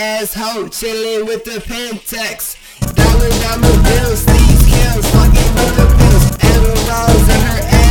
Asshole, chilling with the Pentex. Dollar dollar bills, these kills, fucking with the pills. Adderalls in her ass.